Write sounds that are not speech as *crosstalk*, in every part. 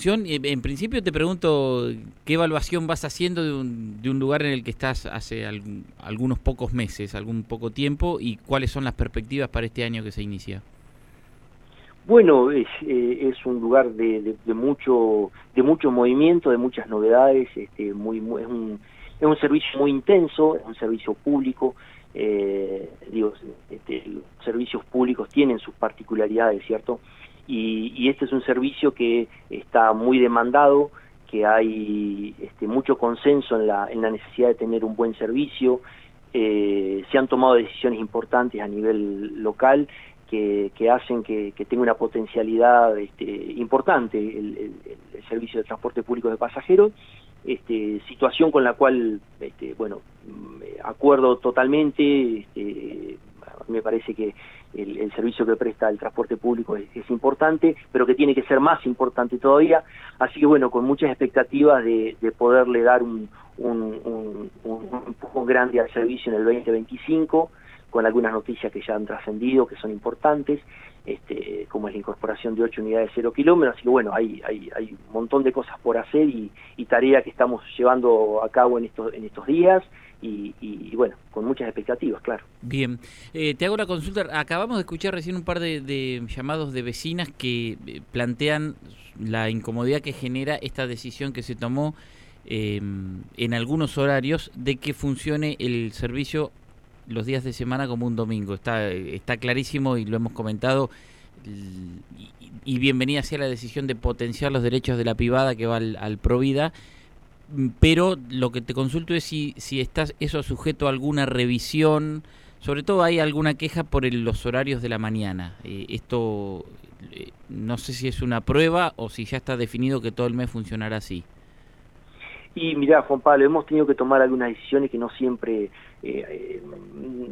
En principio te pregunto qué evaluación vas haciendo de un, de un lugar en el que estás hace algunos pocos meses, algún poco tiempo, y cuáles son las perspectivas para este año que se inicia. Bueno, es, eh, un lugar de, de, mucho de mucho movimiento, de muchas novedades, este, muy, es, un, es un servicio muy intenso, es un servicio público, eh, digo, este, los servicios públicos tienen sus particularidades, ¿cierto? Y, este es un servicio que está muy demandado, que hay este, mucho consenso en la, en la necesidad de tener un buen servicio, eh, se han tomado decisiones importantes a nivel local que, que hacen que, que, tenga una potencialidad este, importante el, servicio de transporte público de pasajeros, este, situación con la cual, este, bueno, acuerdo totalmente, me parece que el, servicio que presta el transporte público es, importante, pero que tiene que ser más importante todavía. Así que bueno, con muchas expectativas de, poderle dar un, un, un, grande al servicio en el 2025, con algunas noticias que ya han trascendido, que son importantes, este, como es la incorporación de ocho unidades de cero kilómetros. Así que bueno, hay, hay, hay un montón de cosas por hacer y, y tarea que estamos llevando a cabo en estos, en estos días y, bueno, con muchas expectativas, claro. Bien, eh, te hago la consulta. Acabamos de escuchar recién un par de, llamados de vecinas que eh, plantean la incomodidad que genera esta decisión que se tomó eh, en algunos horarios de que funcione el servicio los días de semana como un domingo. Está, está clarísimo y lo hemos comentado. Y, bienvenida sea la decisión de potenciar los derechos de la privada que va al, al Provida pero lo que te consulto es si, si estás eso sujeto a alguna revisión, sobre todo hay alguna queja por los horarios de la mañana. Eh, esto eh, no sé si es una prueba o si ya está definido que todo el mes funcionará así. Y mira, Juan Pablo, hemos tenido que tomar algunas decisiones que no siempre eh,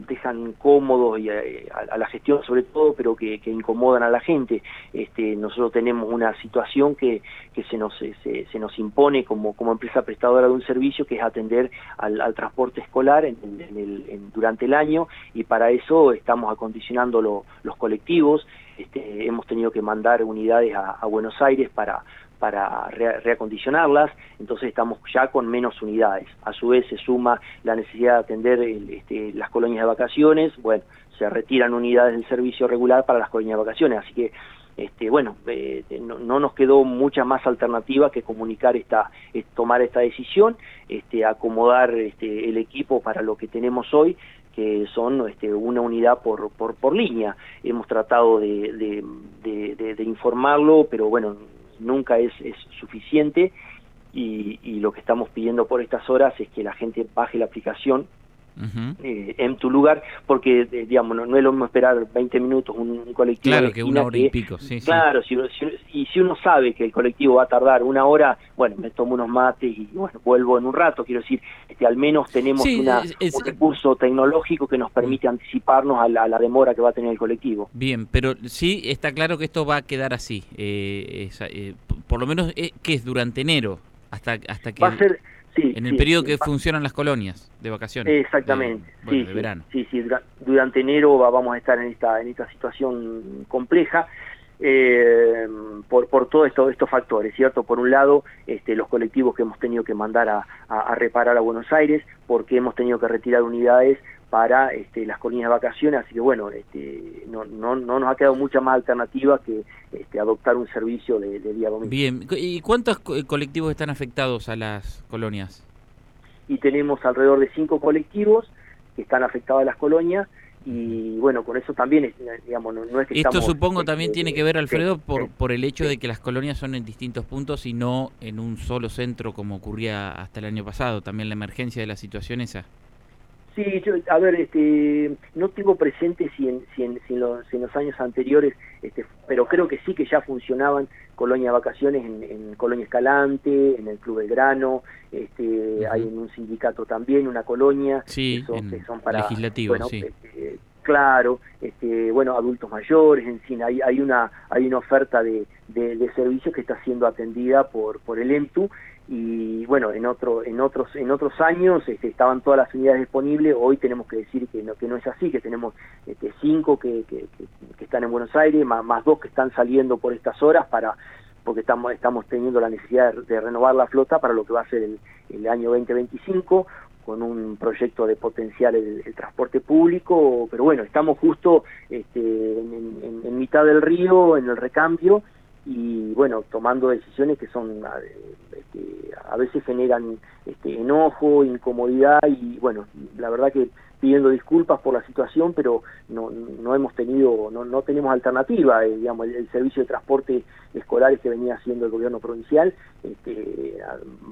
dejan cómodos eh, a, la gestión sobre todo, pero que, incomodan a la gente. Este, nosotros tenemos una situación que, se, nos, se, nos impone como, empresa prestadora de un servicio, que es atender al, transporte escolar en, el, durante el año, y para eso estamos acondicionando los colectivos. Este, hemos tenido que mandar unidades a Buenos Aires para para reacondicionarlas, entonces estamos ya con menos unidades. A su vez se suma la necesidad de atender este, las colonias de vacaciones, bueno, se retiran unidades del servicio regular para las colonias de vacaciones, así que este, bueno, eh, no, nos quedó mucha más alternativa que comunicar esta, tomar esta decisión, este, acomodar este, el equipo para lo que tenemos hoy, que son este, una unidad por, por, por línea. Hemos tratado de informarlo, pero bueno, nunca es, es suficiente y, y, lo que estamos pidiendo por estas horas es que la gente baje la aplicación eh, en tu lugar, porque eh, digamos no, es lo mismo esperar 20 minutos un, colectivo. Claro, que una hora y pico, sí, Claro, Si, y si uno sabe que el colectivo va a tardar una hora, bueno, me tomo unos mates y bueno, vuelvo en un rato. Quiero decir, este, al menos tenemos una, un recurso tecnológico que nos permite anticiparnos a la, demora que va a tener el colectivo. Bien, pero sí está claro que esto va a quedar así. Eh, por lo menos, que es durante enero? Hasta, hasta que... Va a ser en el periodo que funcionan las colonias de vacaciones. Exactamente. sí, de verano. Sí, sí, durante enero vamos a estar en esta, en esta situación compleja. Eh, por, por todos esto, estos factores, ¿cierto? Por un lado, este, los colectivos que hemos tenido que mandar a, a, reparar a Buenos Aires, porque hemos tenido que retirar unidades para este, las colonias de vacaciones, así que bueno, este, no, no, no nos ha quedado mucha más alternativa que este, adoptar un servicio de, día domingo. Bien, ¿y cuántos colectivos están afectados a las colonias? Y tenemos alrededor de cinco colectivos que están afectados a las colonias, y bueno, con eso también, digamos, no, es que Esto supongo este, también tiene que ver, Alfredo, por, por el hecho de que las colonias son en distintos puntos y no en un solo centro como ocurría hasta el año pasado, también la emergencia de la situación esa. Sí, yo, a ver, este, no tengo presente si en, si en, si en, los, en los, años anteriores, este, pero creo que sí que ya funcionaban colonias de vacaciones en, en Colonia Escalante, en el Club Belgrano, este, hay en un sindicato también una colonia, sí, que son, para, legislativo, bueno, sí. Este, claro, este, bueno, adultos mayores, en fin, hay, hay una, hay una oferta de, de, de servicios que está siendo atendida por, por el EMTU y bueno en otro en otros en otros años este, estaban todas las unidades disponibles hoy tenemos que decir que no que no es así que tenemos este, cinco que, que, están en Buenos Aires más, dos que están saliendo por estas horas para porque estamos, estamos teniendo la necesidad de, renovar la flota para lo que va a ser el, el año 2025 con un proyecto de potenciar el, transporte público, pero bueno, estamos justo este, en, mitad del río, en el recambio, y bueno, tomando decisiones que son, este, a veces generan este, enojo, incomodidad, y bueno, la verdad que pidiendo disculpas por la situación, pero no, no hemos tenido, no, no tenemos alternativa, eh, digamos, el, servicio de transporte escolares que venía haciendo el gobierno provincial este,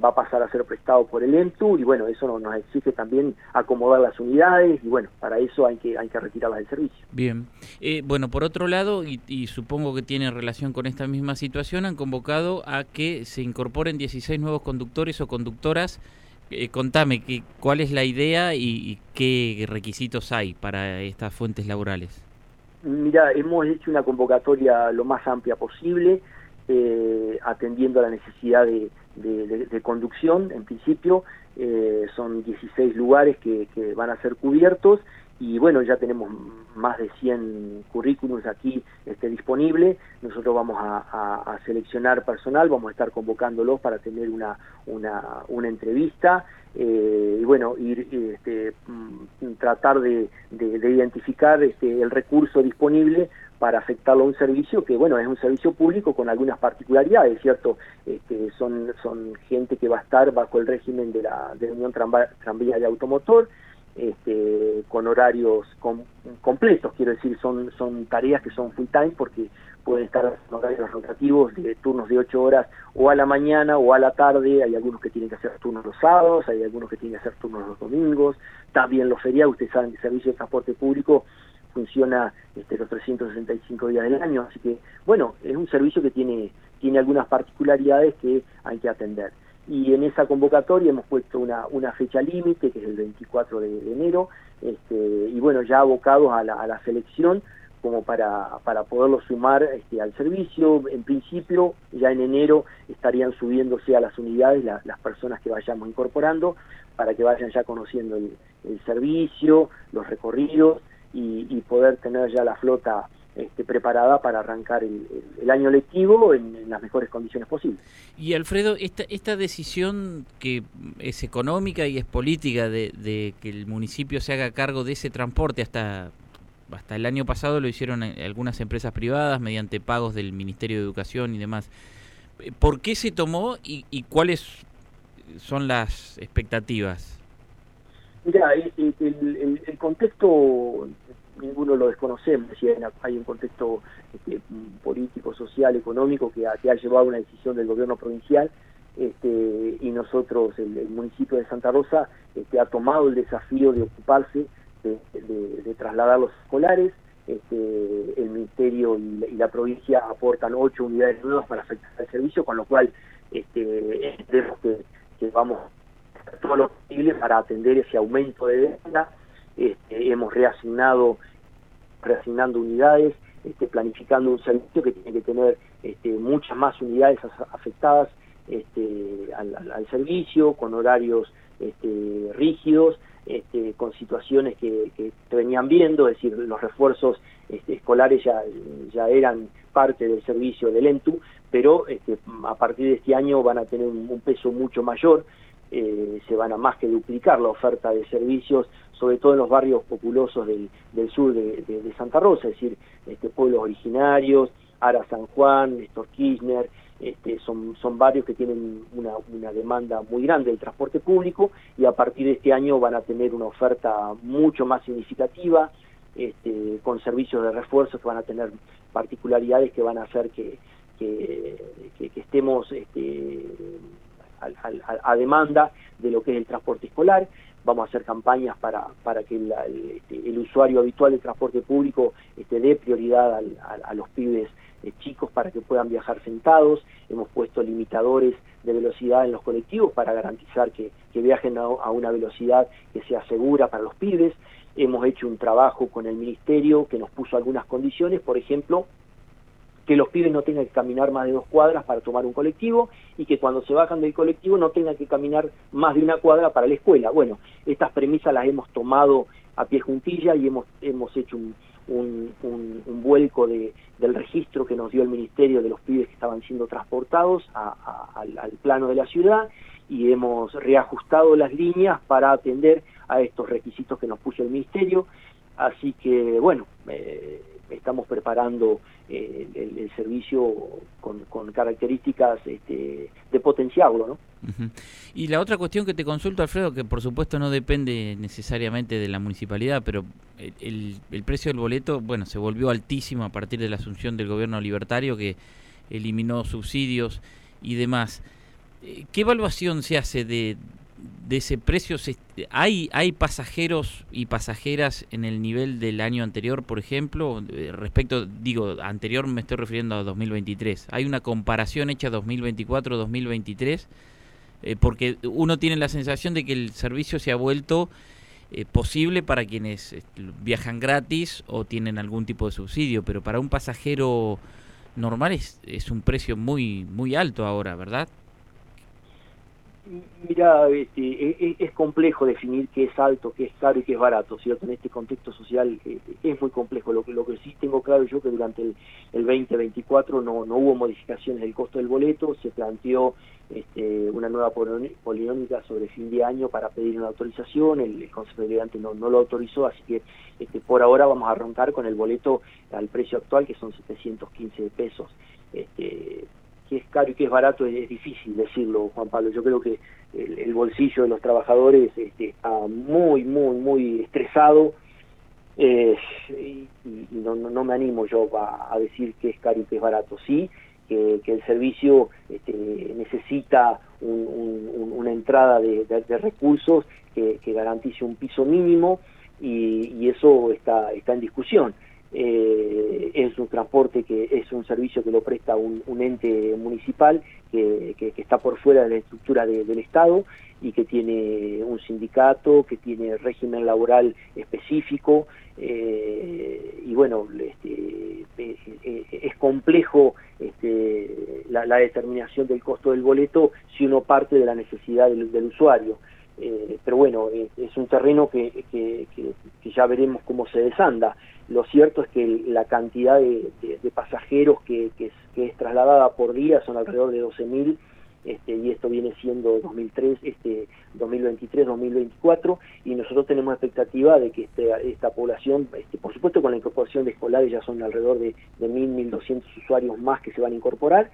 va a pasar a ser prestado por el EMTU y bueno, eso nos exige también acomodar las unidades y bueno, para eso hay que, hay que retirarlas del servicio. Bien, eh, bueno, por otro lado, y, y, supongo que tiene relación con esta misma situación, han convocado a que se incorporen 16 nuevos conductores o conductoras eh, contame, que, ¿cuál es la idea y, qué requisitos hay para estas fuentes laborales? Mira, hemos hecho una convocatoria lo más amplia posible, eh, atendiendo a la necesidad de, conducción, en principio. Eh, son 16 lugares que, que van a ser cubiertos y bueno, ya tenemos más de 100 currículums aquí este, disponibles. Nosotros vamos a, seleccionar personal, vamos a estar convocándolos para tener una, una, una entrevista eh, y bueno, ir, este, mm, tratar de, de, identificar este, el recurso disponible para afectarlo a un servicio que, bueno, es un servicio público con algunas particularidades, ¿cierto? Este, son, son gente que va a estar bajo el régimen de la, de la Unión Tranvía de Automotor, este, con horarios completos, quiero decir, son, son tareas que son full time porque pueden estar en horarios rotativos de turnos de 8 horas o a la mañana o a la tarde, hay algunos que tienen que hacer turnos los sábados, hay algunos que tienen que hacer turnos los domingos, también los feriados, ustedes saben que el servicio de transporte público funciona este, los 365 días del año, así que bueno, es un servicio que tiene, tiene algunas particularidades que hay que atender y en esa convocatoria hemos puesto una, una fecha límite, que es el 24 de, enero, este, y bueno, ya abocados a la, a la selección como para, para poderlo sumar este, al servicio. En principio, ya en enero estarían subiéndose a las unidades las personas que vayamos incorporando para que vayan ya conociendo el, servicio, los recorridos y poder tener ya la flota este, preparada para arrancar el, año lectivo en, las mejores condiciones posibles. Y Alfredo, esta, esta decisión que es económica y es política de, que el municipio se haga cargo de ese transporte hasta hasta el año pasado lo hicieron algunas empresas privadas mediante pagos del Ministerio de Educación y demás. ¿Por qué se tomó y, y cuáles son las expectativas? Mira, el, el, contexto ninguno lo desconocemos, hay un contexto este, político, social, económico que ha, llevado a una decisión del gobierno provincial este, y nosotros, el, municipio de Santa Rosa, este, ha tomado el desafío de ocuparse de, trasladar los escolares, este, el ministerio y la, provincia aportan ocho unidades nuevas para afectar el servicio, con lo cual este, que, que vamos a hacer todo lo posible para atender ese aumento de demanda. Este, hemos reasignado reasignando unidades, este, planificando un servicio que tiene que tener este, muchas más unidades afectadas este, al, servicio, con horarios este, rígidos, con situaciones que, que venían viendo, es decir, los refuerzos escolares ya, eran parte del servicio del ENTU, pero a partir de este año van a tener un, peso mucho mayor, eh, se van a más que duplicar la oferta de servicios sobre todo en los barrios populosos del, sur de, Santa Rosa, es decir, este, pueblos originarios, Ara San Juan, Néstor Kirchner, este, son, barrios que tienen una, demanda muy grande del transporte público y a partir de este año van a tener una oferta mucho más significativa, este, con servicios de refuerzo que van a tener particularidades que van a hacer que, estemos este, a demanda de lo que es el transporte escolar vamos a hacer campañas para, para que este, el, usuario habitual del transporte público este, dé prioridad a, los pibes eh, chicos para que puedan viajar sentados, hemos puesto limitadores de velocidad en los colectivos para garantizar que, viajen a, una velocidad que sea segura para los pibes, hemos hecho un trabajo con el ministerio que nos puso algunas condiciones, por ejemplo, que los pibes no tengan que caminar más de dos cuadras para tomar un colectivo y que cuando se bajan del colectivo no tengan que caminar más de una cuadra para la escuela. Bueno, estas premisas las hemos tomado a pie juntilla y hemos, hemos hecho un, un, vuelco de, del registro que nos dio el Ministerio de los pibes que estaban siendo transportados al, al plano de la ciudad y hemos reajustado las líneas para atender a estos requisitos que nos puso el Ministerio. Así que, bueno, eh, estamos preparando eh, el, servicio con, características este, de potenciarlo, ¿no? Y la otra cuestión que te consulto, Alfredo, que por supuesto no depende necesariamente de la municipalidad, pero el, el precio del boleto, bueno, se volvió altísimo a partir de la asunción del gobierno libertario que eliminó subsidios y demás. Eh, ¿Qué evaluación se hace de, de ese precio? ¿Hay, ¿Hay pasajeros y pasajeras en el nivel del año anterior, por ejemplo? Eh, respecto, digo, anterior me estoy refiriendo a 2023. ¿Hay una comparación hecha 2024-2023? Eh, porque uno tiene la sensación de que el servicio se ha vuelto eh, posible para quienes viajan gratis o tienen algún tipo de subsidio, pero para un pasajero normal es, es un precio muy, muy alto ahora, ¿verdad? Mira, este, e, e, es, complejo definir qué es alto, qué es caro y qué es barato, ¿cierto? En este contexto social eh, es muy complejo. Lo que, lo que sí tengo claro yo que durante el, el 2024 no, no hubo modificaciones del costo del boleto, se planteó este, una nueva polinómica sobre fin de año para pedir una autorización, el, Consejo Delegante no, no lo autorizó, así que este, por ahora vamos a arrancar con el boleto al precio actual, que son 715 pesos. Este, es caro y qué es barato es, difícil decirlo, Juan Pablo. Yo creo que el, bolsillo de los trabajadores este, está muy, muy, muy estresado eh, y, no, no, me animo yo a, decir qué es caro y qué es barato. Sí, que, el servicio este, necesita una entrada de, recursos que, garantice un piso mínimo y, y eso está, está en discusión eh, es un transporte que es un servicio que lo presta un, ente municipal que, que, está por fuera de la estructura del Estado y que tiene un sindicato, que tiene régimen laboral específico eh, y bueno, este, eh, es complejo este, la, determinación del costo del boleto si uno parte de la necesidad del usuario. Eh, pero bueno, es un terreno que, que, que, ya veremos cómo se desanda. Lo cierto es que la cantidad de, pasajeros que, que, es, trasladada por día son alrededor de 12.000 este, y esto viene siendo 2003, este, 2023, 2024 y nosotros tenemos expectativa de que este, esta población, este, por supuesto con la incorporación de escolares ya son alrededor de, de 1.000, 1.200 usuarios más que se van a incorporar,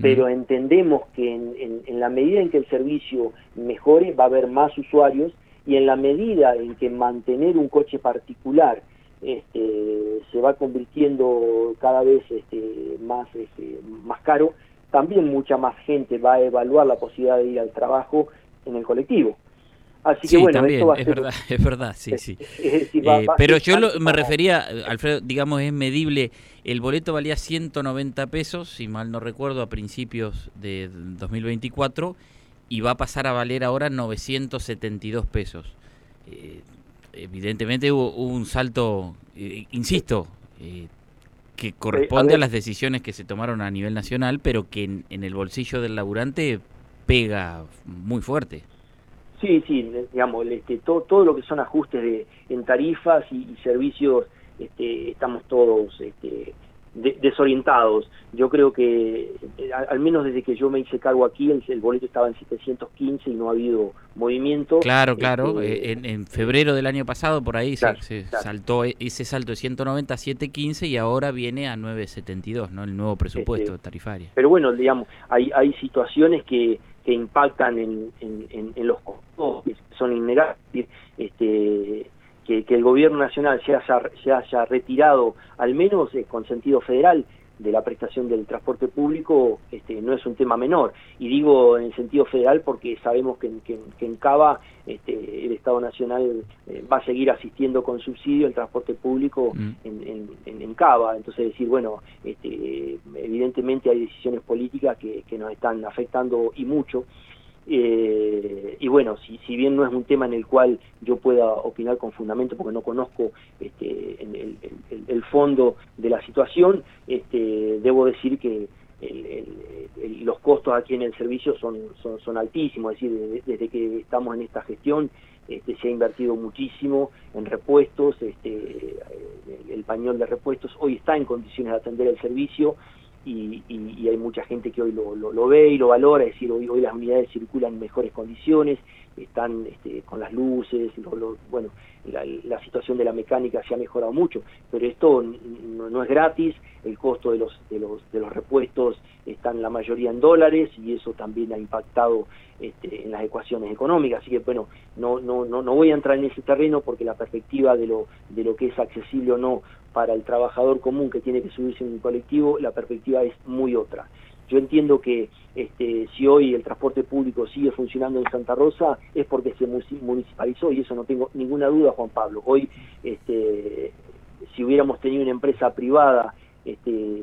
pero entendemos que en, en, la medida en que el servicio mejore va a haber más usuarios y en la medida en que mantener un coche particular este, se va convirtiendo cada vez este, más, este, más caro, también mucha más gente va a evaluar la posibilidad de ir al trabajo en el colectivo. Así que bueno, esto va a es verdad, *laughs* es verdad, sí, sí. *laughs* Eh, pero yo me refería, Alfredo, digamos, es medible. El boleto valía 190 pesos, si mal no recuerdo, a principios de 2024 y va a pasar a valer ahora 972 pesos. Eh, evidentemente hubo, un salto, eh, insisto, que corresponde a, las decisiones que se tomaron a nivel nacional, pero que en el bolsillo del laburante pega muy fuerte. Sí, sí, digamos, este, todo, todo lo que son ajustes de, en tarifas y, servicios, este, estamos todos este, desorientados. Yo creo que, eh, al, menos desde que yo me hice cargo aquí, el, boleto estaba en 715 y no ha habido movimiento. Claro, claro. Este, eh, en, febrero del año pasado, por ahí se, saltó e, ese salto de 190 a 715 y ahora viene a 972, ¿no? El nuevo presupuesto tarifario. Pero bueno, digamos, hay, hay situaciones que que impactan en, los costos, que son innegables, este, que, el gobierno nacional se haya, se haya retirado, al menos eh, con sentido federal, de la prestación del transporte público este, no es un tema menor. Y digo en el sentido federal porque sabemos que, en Cava este, el Estado Nacional eh, va a seguir asistiendo con subsidio el transporte público mm. en, en, Cava. Entonces decir, bueno, este, evidentemente hay decisiones políticas que, que nos están afectando y mucho. Eh, y bueno, si, si bien no es un tema en el cual yo pueda opinar con fundamento porque no conozco este, el, el, fondo de la situación, este, debo decir que, los costos aquí en el servicio son, son, son altísimos, es decir, desde, que estamos en esta gestión este, se ha invertido muchísimo en repuestos, este, el, pañol de repuestos hoy está en condiciones de atender el servicio y, hay mucha gente que hoy lo, lo, ve y lo valora, es decir, hoy, hoy las unidades circulan en mejores condiciones, están este, con las luces, bueno, la, situación de la mecánica se ha mejorado mucho, pero esto no, es gratis, el costo de los, de los, de los repuestos están la mayoría en dólares y eso también ha impactado este, en las ecuaciones económicas, así que bueno, no, no, no, no voy a entrar en ese terreno porque la perspectiva de lo, de lo que es accesible o no para el trabajador común que tiene que subirse en un colectivo, la perspectiva es muy otra. Yo entiendo que este, si hoy el transporte público sigue funcionando en Santa Rosa es porque se municipalizó y eso no tengo ninguna duda, Juan Pablo. Hoy, este, si hubiéramos tenido una empresa privada, este,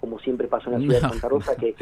como siempre pasó en la ciudad de Santa Rosa, que,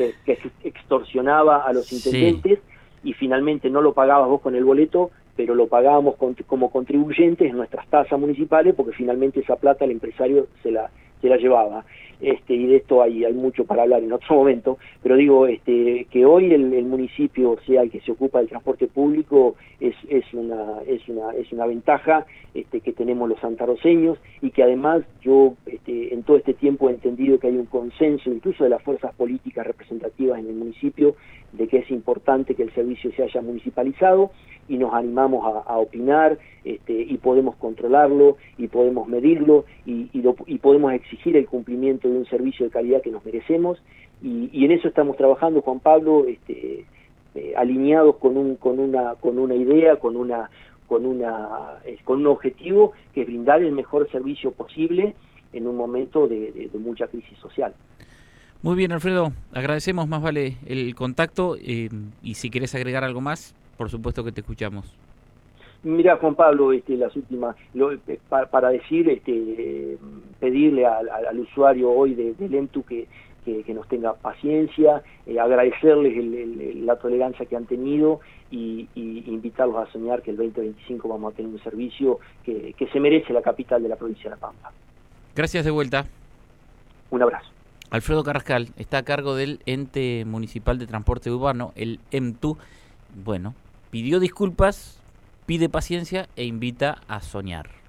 extorsionaba a los intendentes y finalmente no lo pagabas vos con el boleto, pero lo pagábamos como contribuyentes en nuestras tasas municipales porque finalmente esa plata el empresario se la, se la llevaba este, y de esto hay, hay mucho para hablar en otro momento, pero digo este, que hoy el, municipio sea el que se ocupa del transporte público es, es, una, es, una, es una ventaja este, que tenemos los santaroseños y que además yo este, en todo este tiempo he entendido que hay un consenso incluso de las fuerzas políticas representativas en el municipio de que es importante que el servicio se haya municipalizado y nos animamos a, opinar este, y podemos controlarlo y podemos medirlo y, y, podemos exigir el cumplimiento de un servicio de calidad que nos merecemos y, en eso estamos trabajando Juan Pablo este, eh, alineados con un con una con una idea con una con una eh, con un objetivo que es brindar el mejor servicio posible en un momento de mucha crisis social. Muy bien, Alfredo. Agradecemos más vale el contacto eh, y si quieres agregar algo más, por supuesto que te escuchamos. Mira, Juan Pablo, este, las últimas, eh, para, decir, este, pedirle al, usuario hoy de, del EMTU que, que, nos tenga paciencia, eh, agradecerles la tolerancia que han tenido y, invitarlos a soñar que el 2025 vamos a tener un servicio que, que se merece la capital de la provincia de La Pampa. Gracias de vuelta. Un abrazo. Alfredo Carrascal está a cargo del ente municipal de transporte urbano, el EMTU. Bueno, pidió disculpas, pide paciencia e invita a soñar.